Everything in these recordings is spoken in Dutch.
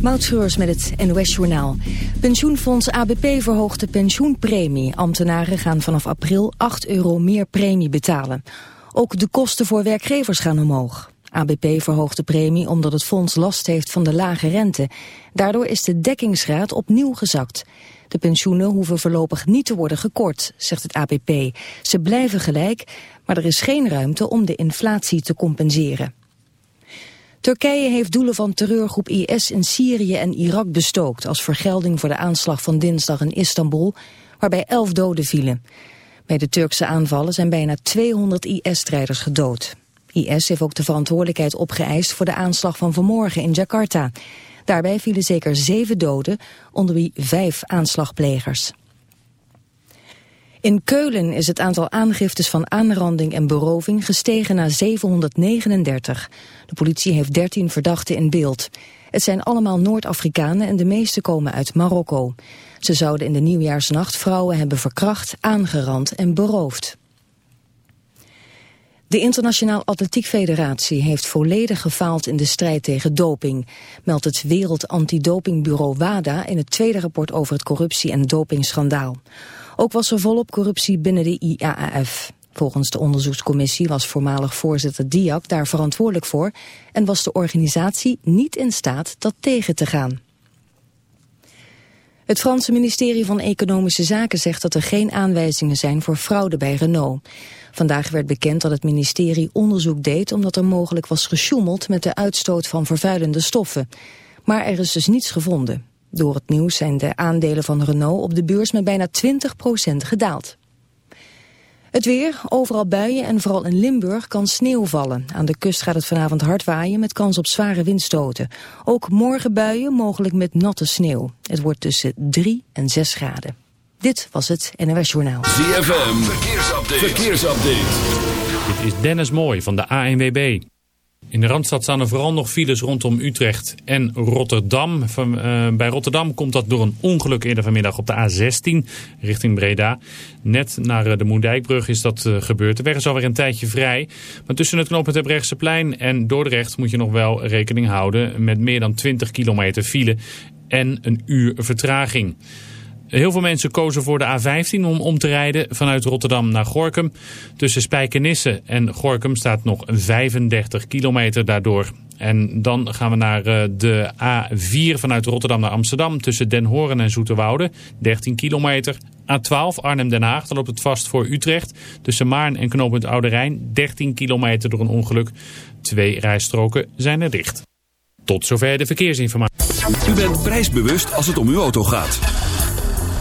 Moutschreurs met het NOS Journaal. Pensioenfonds ABP verhoogt de pensioenpremie. Ambtenaren gaan vanaf april 8 euro meer premie betalen. Ook de kosten voor werkgevers gaan omhoog. ABP verhoogt de premie omdat het fonds last heeft van de lage rente. Daardoor is de dekkingsgraad opnieuw gezakt. De pensioenen hoeven voorlopig niet te worden gekort, zegt het ABP. Ze blijven gelijk, maar er is geen ruimte om de inflatie te compenseren. Turkije heeft doelen van terreurgroep IS in Syrië en Irak bestookt... als vergelding voor de aanslag van dinsdag in Istanbul, waarbij elf doden vielen. Bij de Turkse aanvallen zijn bijna 200 IS-strijders gedood. IS heeft ook de verantwoordelijkheid opgeëist voor de aanslag van vanmorgen in Jakarta. Daarbij vielen zeker zeven doden, onder wie vijf aanslagplegers. In Keulen is het aantal aangiftes van aanranding en beroving gestegen naar 739. De politie heeft 13 verdachten in beeld. Het zijn allemaal Noord-Afrikanen en de meeste komen uit Marokko. Ze zouden in de nieuwjaarsnacht vrouwen hebben verkracht, aangerand en beroofd. De Internationaal Atletiek Federatie heeft volledig gefaald in de strijd tegen doping, meldt het Wereld Antidopingbureau WADA in het tweede rapport over het corruptie- en dopingschandaal. Ook was er volop corruptie binnen de IAAF. Volgens de onderzoekscommissie was voormalig voorzitter Diak daar verantwoordelijk voor en was de organisatie niet in staat dat tegen te gaan. Het Franse ministerie van Economische Zaken zegt dat er geen aanwijzingen zijn voor fraude bij Renault. Vandaag werd bekend dat het ministerie onderzoek deed omdat er mogelijk was gesjoemeld met de uitstoot van vervuilende stoffen. Maar er is dus niets gevonden. Door het nieuws zijn de aandelen van Renault op de beurs met bijna 20% gedaald. Het weer, overal buien en vooral in Limburg kan sneeuw vallen. Aan de kust gaat het vanavond hard waaien met kans op zware windstoten. Ook morgen buien, mogelijk met natte sneeuw. Het wordt tussen 3 en 6 graden. Dit was het NOS Journaal. ZFM, verkeersupdate. verkeersupdate. Dit is Dennis Mooij van de ANWB. In de Randstad staan er vooral nog files rondom Utrecht en Rotterdam. Uh, bij Rotterdam komt dat door een ongeluk eerder vanmiddag op de A16 richting Breda. Net naar uh, de Moendijkbrug is dat uh, gebeurd. De weg is alweer een tijdje vrij. Maar tussen het knooppunt plein en Dordrecht moet je nog wel rekening houden met meer dan 20 kilometer file en een uur vertraging. Heel veel mensen kozen voor de A15 om om te rijden vanuit Rotterdam naar Gorkum. Tussen Spijkenisse en Gorkum staat nog 35 kilometer daardoor. En dan gaan we naar eh, de A4 vanuit Rotterdam naar Amsterdam. Tussen Den Horen en Zoeterwoude, 13 kilometer. A12 Arnhem-Den Haag, dan loopt het vast voor Utrecht. Tussen Maarn en knooppunt Oude Rijn, 13 kilometer door een ongeluk. Twee rijstroken zijn er dicht. Tot zover de verkeersinformatie. U bent prijsbewust als het om uw auto gaat.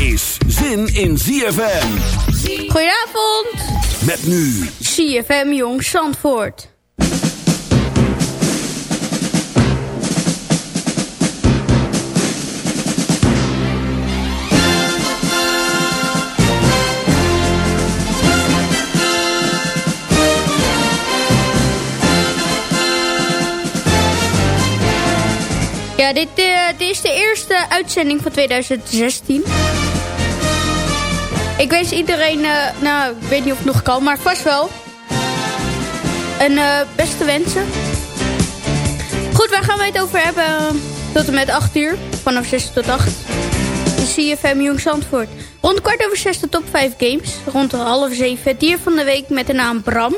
Is zin in ZFM. Goedenavond. Met nu. ZFM Jong Zandvoort. Ja, dit, uh, dit is de eerste uitzending van 2016. Ik wens iedereen, uh, nou, ik weet niet of het nog kan, maar vast wel. En beste wensen. Goed, waar gaan wij het over hebben? Tot en met 8 uur. Vanaf 6 tot 8. De CFM Jong Zandvoort. Rond kwart over 6 de top 5 games. Rond half 7 het dier van de week met de naam Bram.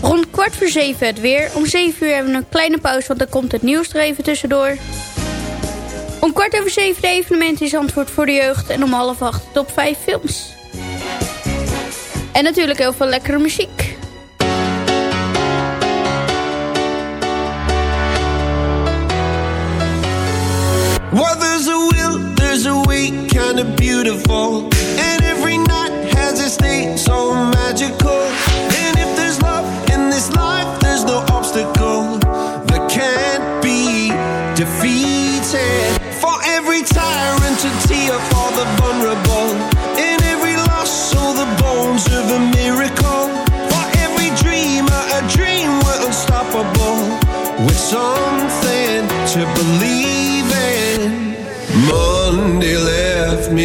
Rond kwart voor 7 het weer. Om 7 uur hebben we een kleine pauze, want dan komt het nieuws er even tussendoor. Om kwart over 7 de evenement in Zandvoort voor de jeugd. En om half 8 de top 5 films. En natuurlijk heel veel lekkere muziek. Well, there's a will, there's a way, kinda beautiful. And every night has its day so magical.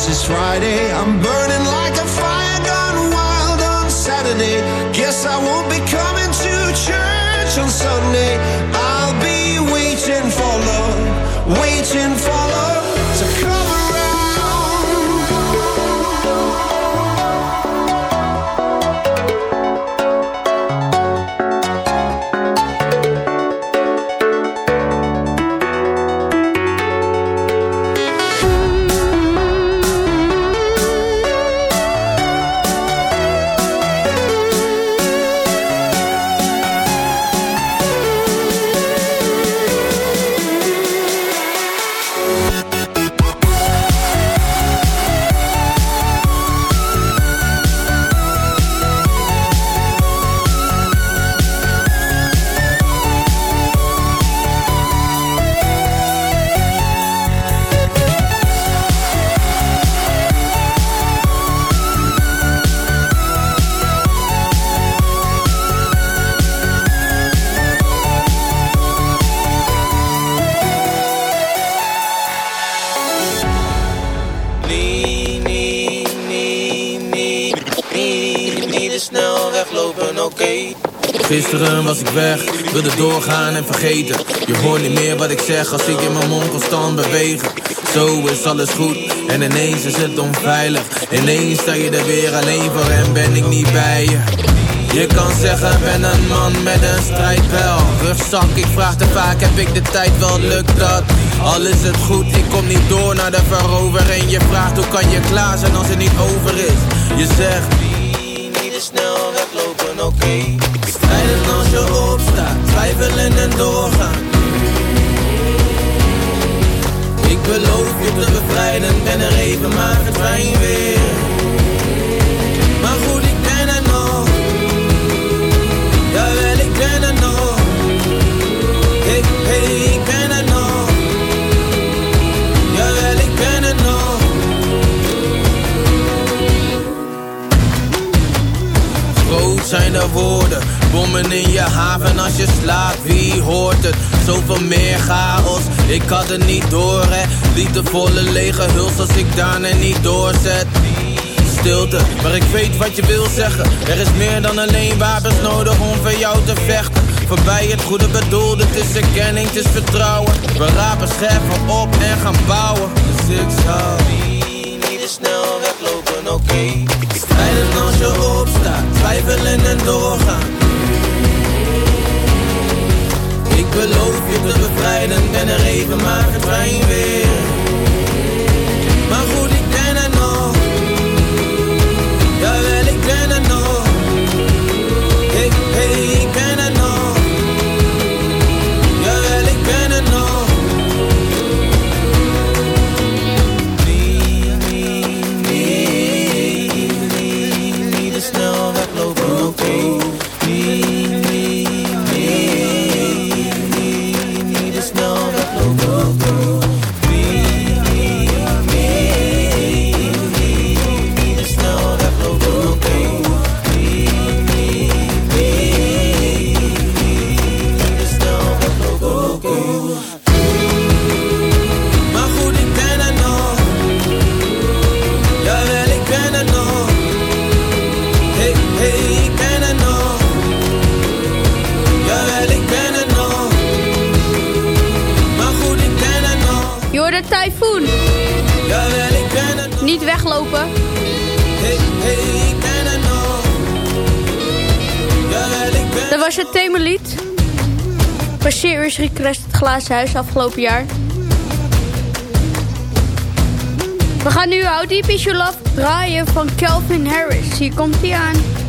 This is Friday, I'm burning Gisteren was ik weg, wilde doorgaan en vergeten. Je hoort niet meer wat ik zeg als ik in mijn mond constant beweeg. Zo is alles goed en ineens is het onveilig. Ineens sta je er weer alleen voor en ben ik niet bij je. Je kan zeggen, ben een man met een strijdbel. Rugzak, ik vraag te vaak, heb ik de tijd wel, lukt dat? Al is het goed, ik kom niet door naar de verovering. Je vraagt, hoe kan je klaar zijn als het niet over is? Je zegt, oké okay. Strijden als je opstaat, twijfelen en doorgaan Ik beloof je te bevrijden ben er even, maar verdwijn weer. Maar goed, ik ben er nog. Jawel, ik ben er nog. Hey, hey, ik ben Groot zijn de woorden, bommen in je haven als je slaapt, wie hoort het? Zoveel meer chaos, ik had het niet door hè. Liefdevolle lege huls als ik daarna niet doorzet. Stilte, maar ik weet wat je wil zeggen. Er is meer dan alleen wapens nodig om voor jou te vechten. Voorbij het goede bedoelde, het is erkenning, het is vertrouwen. We rapen scheffen op en gaan bouwen. Dus ik zou snel weglopen, oké okay. Strijden als je opstaat, twijfelen en doorgaan ik beloof je te bevrijden, ben er even, maar verdwijn weer. Maar goed, ik ben er nog. Jawel, ik ben er nog. Hey, hey, ik ben. Glazen Huis afgelopen jaar. We gaan nu How Deep draaien van Calvin Harris. Hier komt hij aan.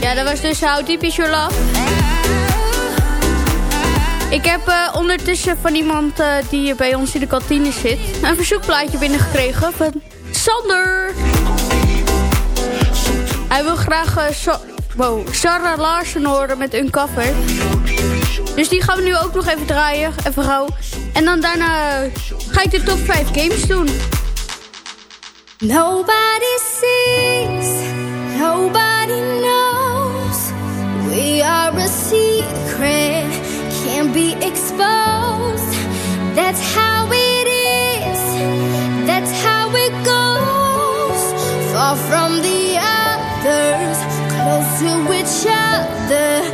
Ja, dat was dus How Deep Your Love. Ik heb eh, ondertussen van iemand uh, die bij ons in de kantine zit... een verzoekplaatje binnengekregen van Sander. Hij wil graag uh, wow, Sarah Larsen horen met een cover. Dus die gaan we nu ook nog even draaien, even gauw. En dan daarna ga ik de top 5 games doen. Nobody sees, nobody knows. We are a secret, can't be exposed. That's how it is, that's how it goes. Far from the others, close to each other.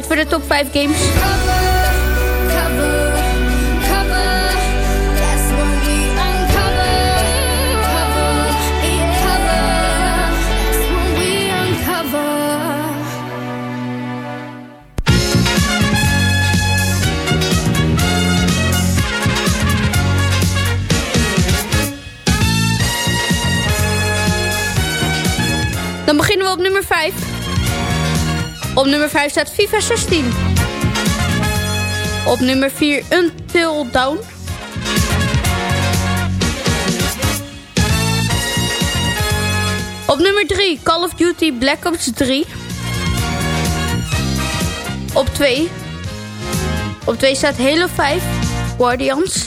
Tijd voor de top 5 games. Dan beginnen Op nummer 5 staat FIFA 16. Op nummer 4 Until Dawn. Op nummer 3 Call of Duty Black Ops 3. Op 2. Op 2 staat Halo 5 Guardians.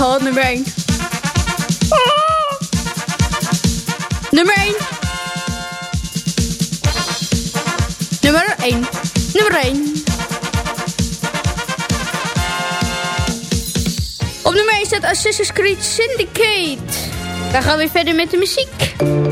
Oh, nummer 1. Nummer 1. Nummer 1. Op nummer 1 staat Assassin's Creed Syndicate. Dan gaan we weer verder met de muziek.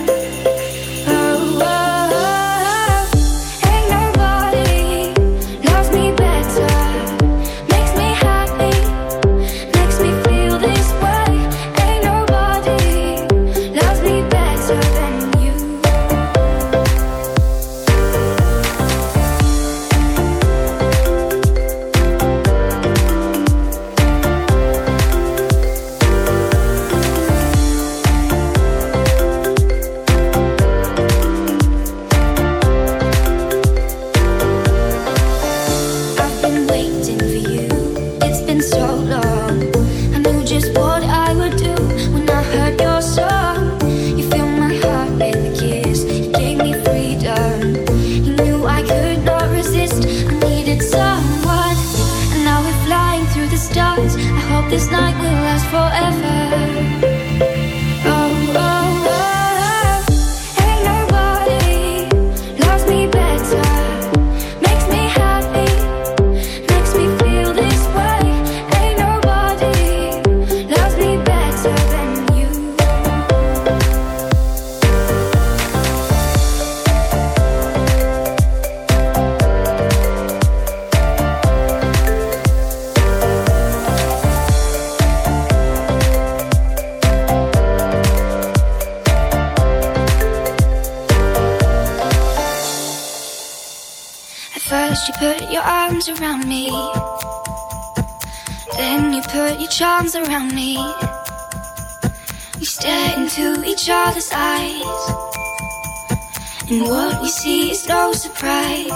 And what we see is no surprise.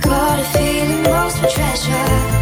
Got a feeling lost for treasure.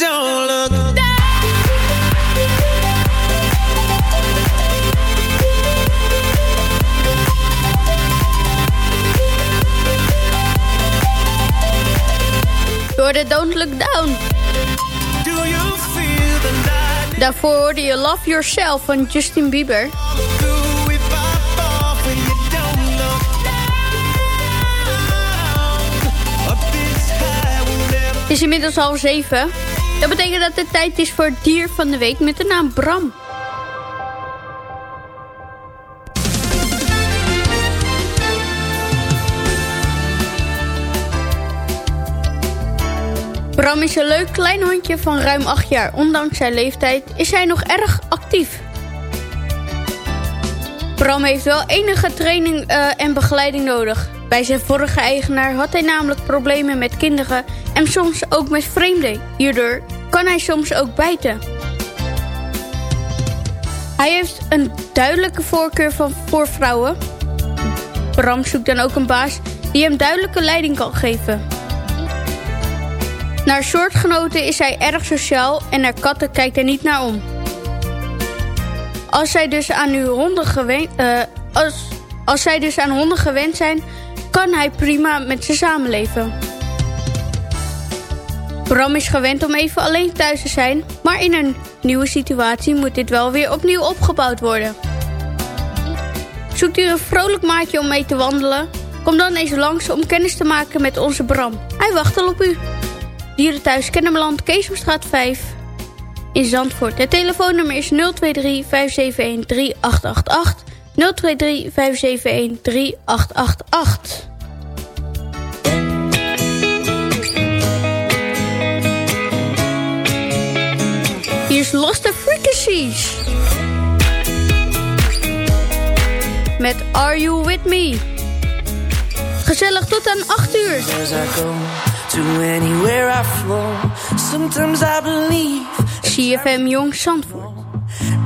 Don't look Door de Don't Look Down. Daarvoor hoorde je Love Yourself van Justin Bieber. Het is inmiddels half zeven. Dat betekent dat het tijd is voor het dier van de week met de naam Bram. Bram is een leuk klein hondje van ruim 8 jaar. Ondanks zijn leeftijd is hij nog erg actief. Bram heeft wel enige training uh, en begeleiding nodig. Bij zijn vorige eigenaar had hij namelijk problemen met kinderen en soms ook met vreemden. Hierdoor kan hij soms ook bijten. Hij heeft een duidelijke voorkeur van, voor vrouwen. Bram zoekt dan ook een baas die hem duidelijke leiding kan geven. Naar soortgenoten is hij erg sociaal en naar katten kijkt hij niet naar om. Als zij dus aan uw honden gewend, uh, als, als zij dus aan honden gewend zijn, kan hij prima met ze samenleven. Bram is gewend om even alleen thuis te zijn, maar in een nieuwe situatie moet dit wel weer opnieuw opgebouwd worden. Zoekt u een vrolijk maatje om mee te wandelen? Kom dan eens langs om kennis te maken met onze Bram. Hij wacht al op u. Dierenthuis Kennemerland, Keesomstraat 5 in Zandvoort. Het telefoonnummer is 023 571 3888. 023 571 3888. Hier is Lost the Frequencies. Met Are You With Me. Gezellig tot aan 8 uur. To anywhere I flow, sometimes I believe. CFM Jong Zandvoort.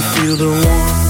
Feel the warmth,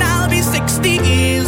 be 60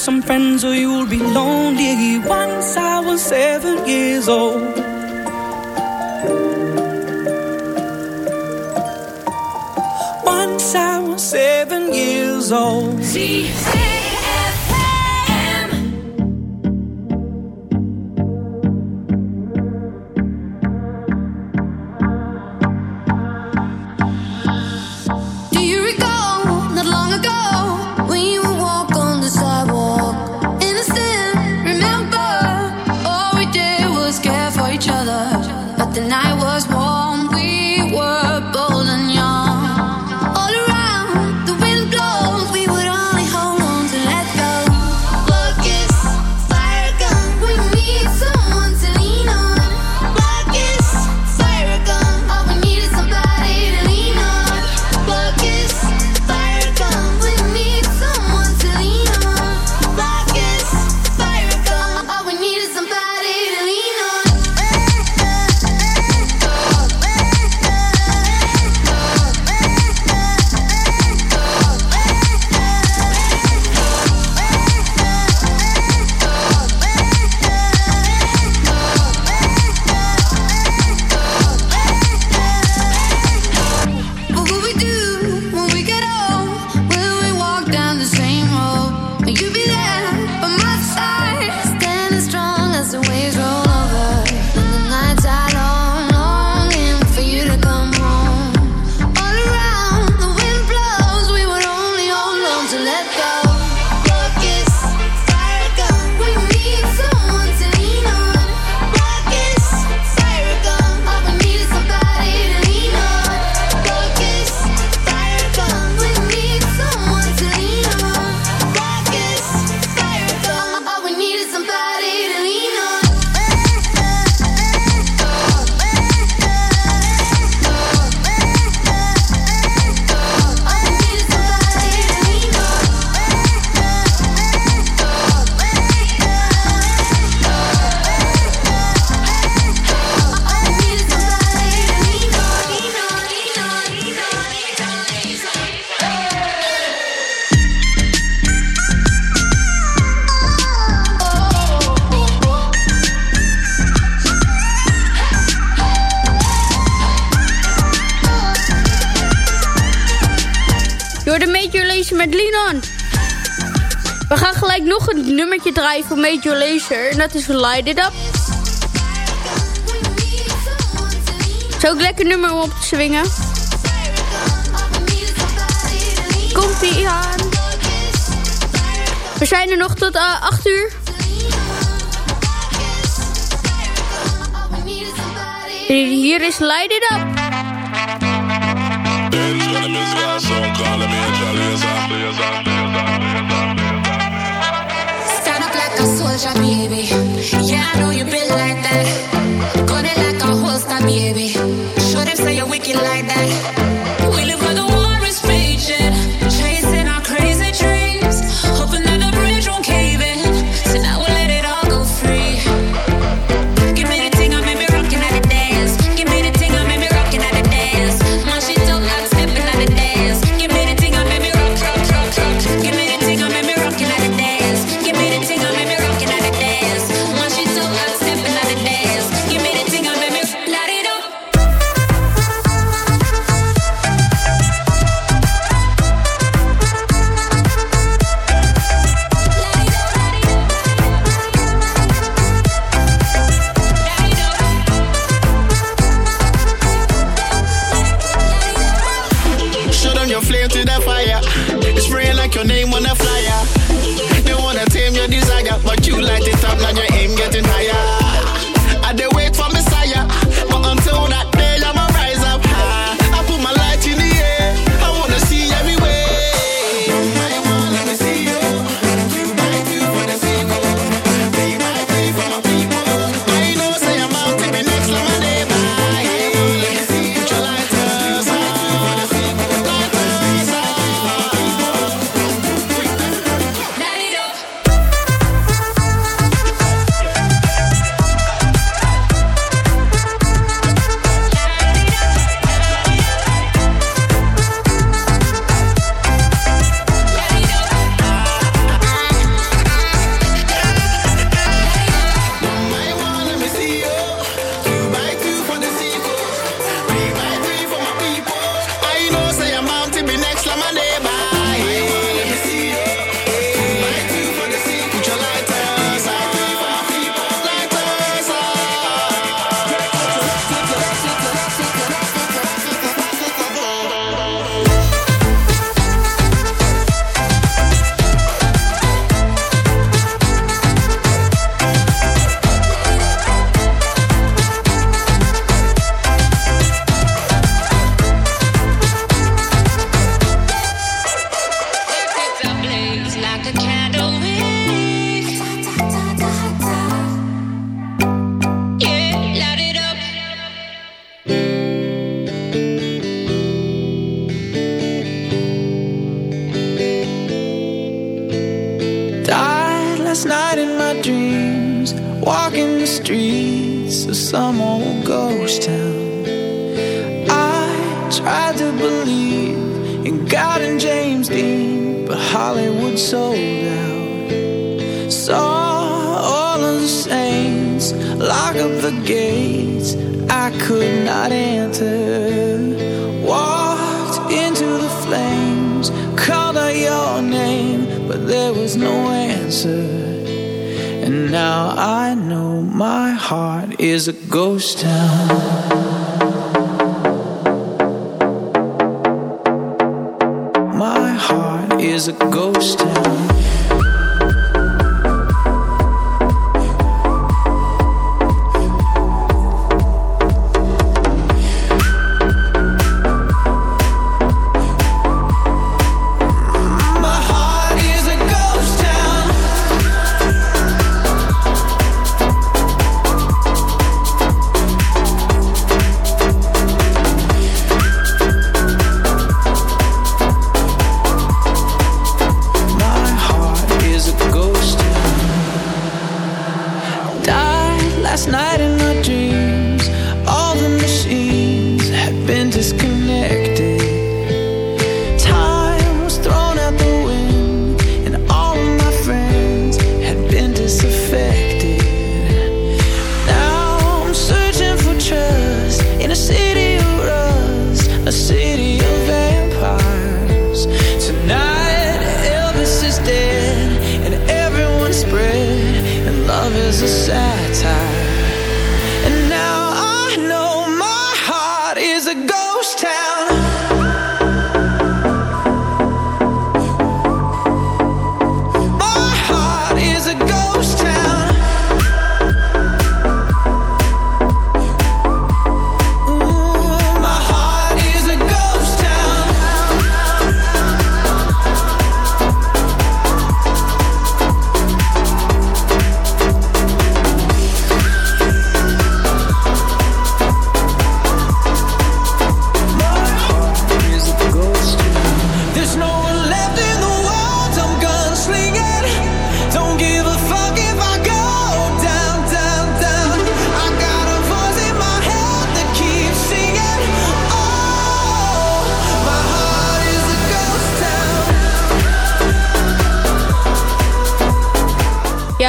Some friends or you'll be live van Major laser En dat is Light It Up. Zou lekker nummer om op te swingen. Komt-ie aan. We zijn er nog tot eh, 8 uur. Hier is Light It Up. Yeah, I know you've been like that. a good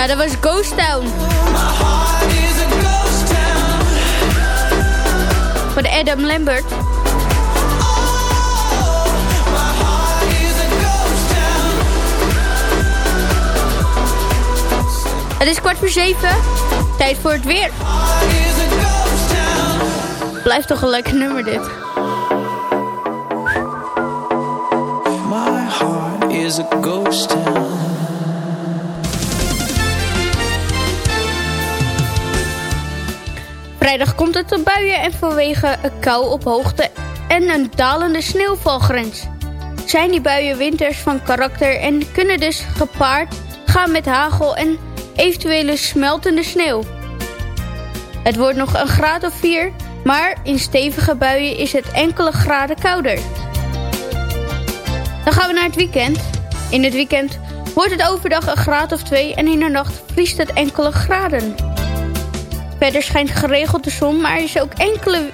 Ja, dat was Ghost Town. Van Adam Lambert. Het is kwart voor zeven. Tijd voor het weer. Blijft toch een lekker nummer dit. My heart is a ghost town. Vrijdag komt het tot buien en vanwege een kou op hoogte en een dalende sneeuwvalgrens. Zijn die buien winters van karakter en kunnen dus gepaard gaan met hagel en eventuele smeltende sneeuw. Het wordt nog een graad of 4, maar in stevige buien is het enkele graden kouder. Dan gaan we naar het weekend. In het weekend wordt het overdag een graad of 2 en in de nacht vriest het enkele graden. Verder schijnt geregeld de zon, maar er is ook enkele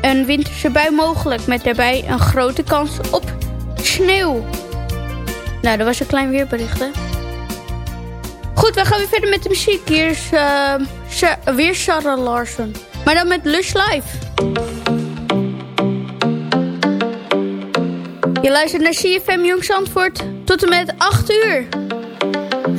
een winterse bui mogelijk... met daarbij een grote kans op sneeuw. Nou, dat was een klein weerbericht, hè? Goed, we gaan weer verder met de muziek. Hier is ehm, weer Sarah Larsen. Maar dan met Lush Live. Je luistert naar CFM Jongs Antwoord. Tot en met 8 uur.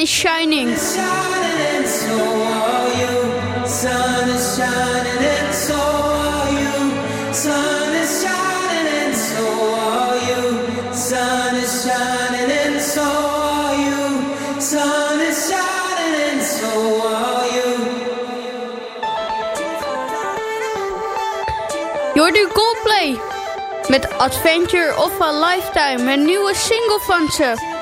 sun is shining. Met Adventure of a Lifetime, een nieuwe single van ze.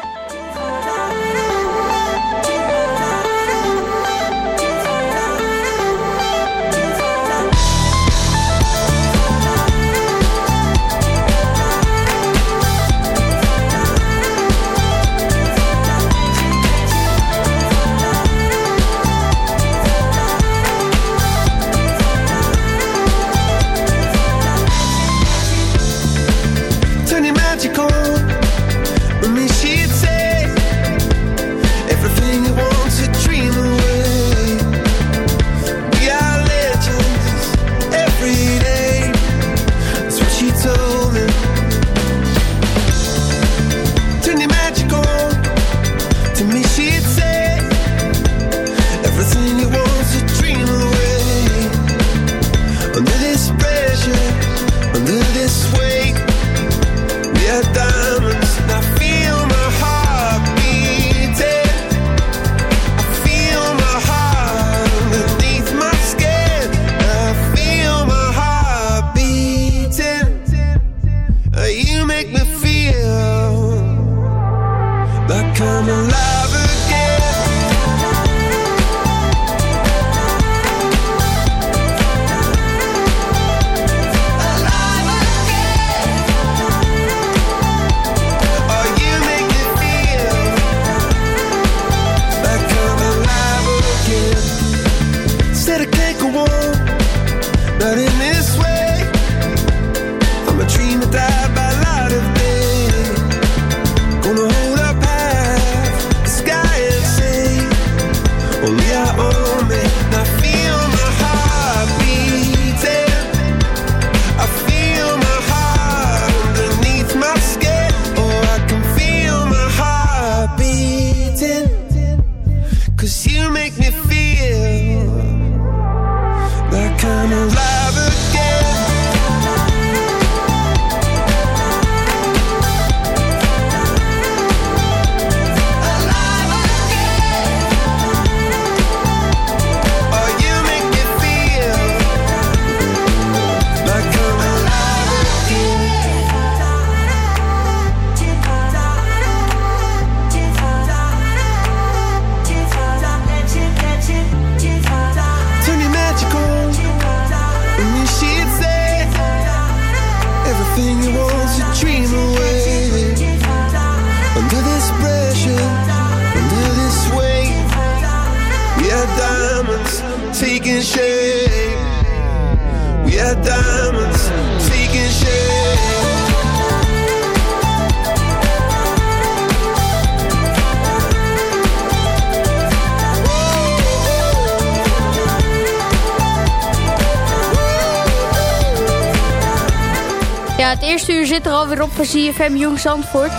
Zit er alweer op van CFM Jong Zandvoort.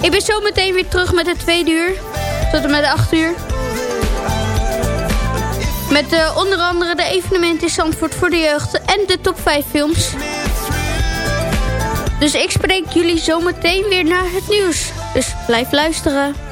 Ik ben zo meteen weer terug met het tweede uur. Tot en met de acht uur. Met eh, onder andere de evenementen in Zandvoort voor de jeugd en de top 5 films. Dus ik spreek jullie zo meteen weer naar het nieuws. Dus blijf luisteren.